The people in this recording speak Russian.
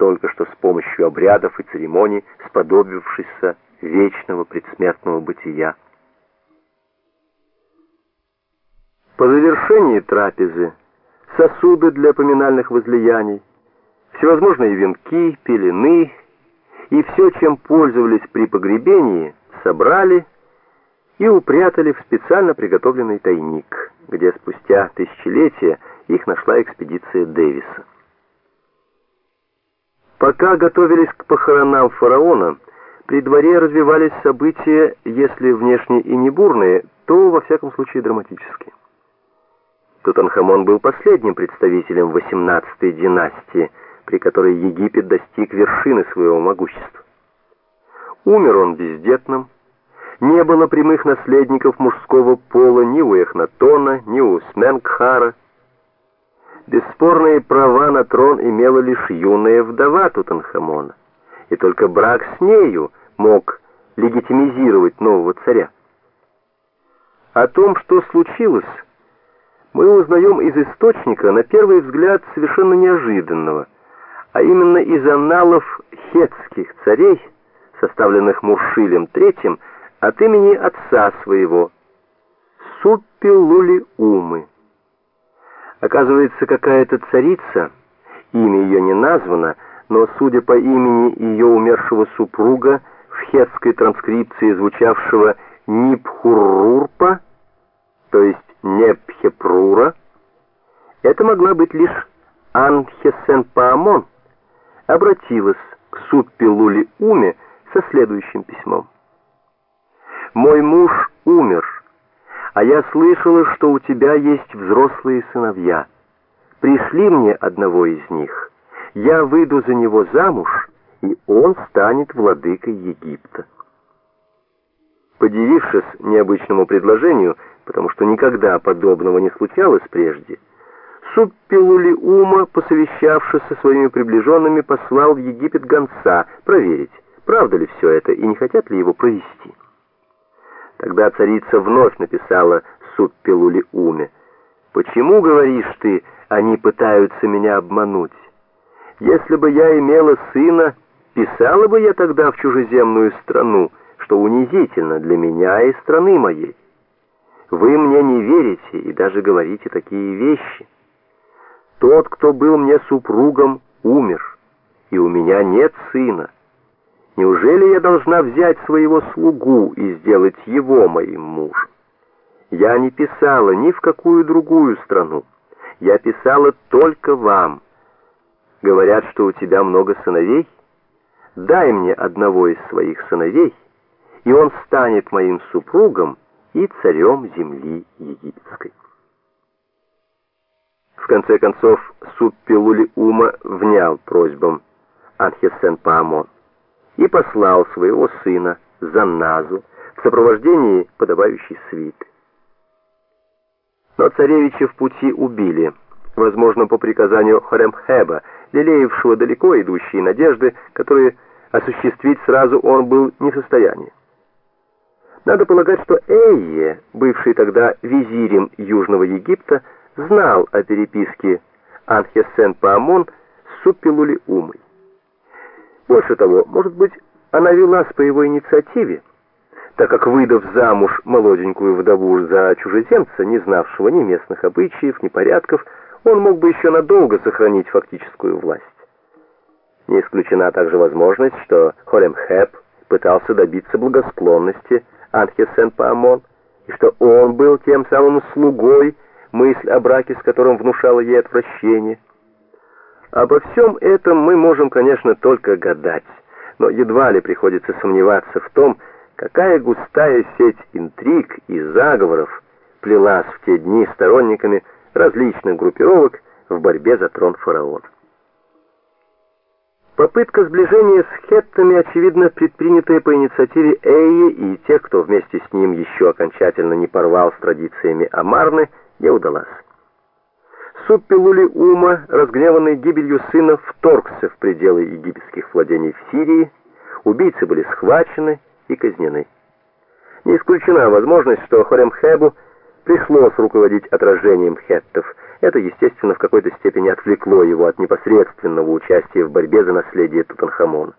только что с помощью обрядов и церемоний сподобившийся вечного предсмертного бытия. По завершении трапезы сосуды для поминальных возлияний, всевозможные венки, пелены и все, чем пользовались при погребении, собрали и упрятали в специально приготовленный тайник, где спустя тысячелетия их нашла экспедиция Дэвиса. Пока готовились к похоронам фараона, при дворе развивались события, если внешне и не бурные, то, во всяком случае, драматические. Тутанхамон был последним представителем 18-й династии, при которой Египет достиг вершины своего могущества. Умер он бездетным, не было прямых наследников мужского пола ни у Эхнатона, ни у Сменкхара. Бесспорные права на трон имела лишь юная вдова Тутанхамона, и только брак с нею мог легитимизировать нового царя. О том, что случилось, мы узнаем из источника, на первый взгляд, совершенно неожиданного, а именно из аналов хетских царей, составленных Муршилем III от имени отца своего, Суппилули-Умы. Оказывается, какая-то царица, имя ее не названо, но, судя по имени ее умершего супруга, в хетской транскрипции звучавшего Нипхурурпа, то есть Непхепрура, это могла быть лишь Анхесенпаамон, обратилась к Суппилули Уме со следующим письмом. «Мой муж умер, а я слышала, что у тебя есть взрослые сыновья. Пришли мне одного из них, я выйду за него замуж, и он станет владыкой Египта». Подивившись необычному предложению, потому что никогда подобного не случалось прежде, Суппилули Ума, посовещавшись со своими приближенными, послал в Египет гонца проверить, правда ли все это и не хотят ли его провести. Тогда царица вновь написала Суппилули Уме, «Почему, говоришь ты, они пытаются меня обмануть? Если бы я имела сына, писала бы я тогда в чужеземную страну, что унизительно для меня и страны моей. Вы мне не верите и даже говорите такие вещи. Тот, кто был мне супругом, умер, и у меня нет сына. Неужели я должна взять своего слугу и сделать его моим мужем? Я не писала ни в какую другую страну. Я писала только вам. Говорят, что у тебя много сыновей. Дай мне одного из своих сыновей, и он станет моим супругом, и царем земли египетской. В конце концов, Суппилули Ума внял просьбам Анхесен Паамон и послал своего сына Занназу в сопровождении подобающей свиты. Но царевича в пути убили, возможно, по приказанию Хоремхеба, лелеявшего далеко идущие надежды, которые осуществить сразу он был не в состоянии. Надо полагать, что Эйе, бывший тогда визирем Южного Египта, знал о переписке Анхесен-Паамон с Суппилули-Умой. Больше того, может быть, она велась по его инициативе, так как, выдав замуж молоденькую вдову за чужеземца, не знавшего ни местных обычаев, ни порядков, он мог бы еще надолго сохранить фактическую власть. Не исключена также возможность, что Холемхеп пытался добиться благосклонности Анхесен-Паамон, и что он был тем самым слугой, мысль о браке с которым внушала ей отвращение. Обо всем этом мы можем, конечно, только гадать, но едва ли приходится сомневаться в том, какая густая сеть интриг и заговоров плелась в те дни сторонниками различных группировок в борьбе за трон фараона. Попытка сближения с хеттами, очевидно, предпринятая по инициативе Эйи и тех, кто вместе с ним еще окончательно не порвал с традициями Амарны, не удалась. Суппилули Ума, разгневанный гибелью сына, вторгся в пределы египетских владений в Сирии, убийцы были схвачены и казнены. Не исключена возможность, что Хоремхебу пришлось руководить отражением хеттов, Это, естественно, в какой-то степени отвлекло его от непосредственного участия в борьбе за наследие Тутанхамона.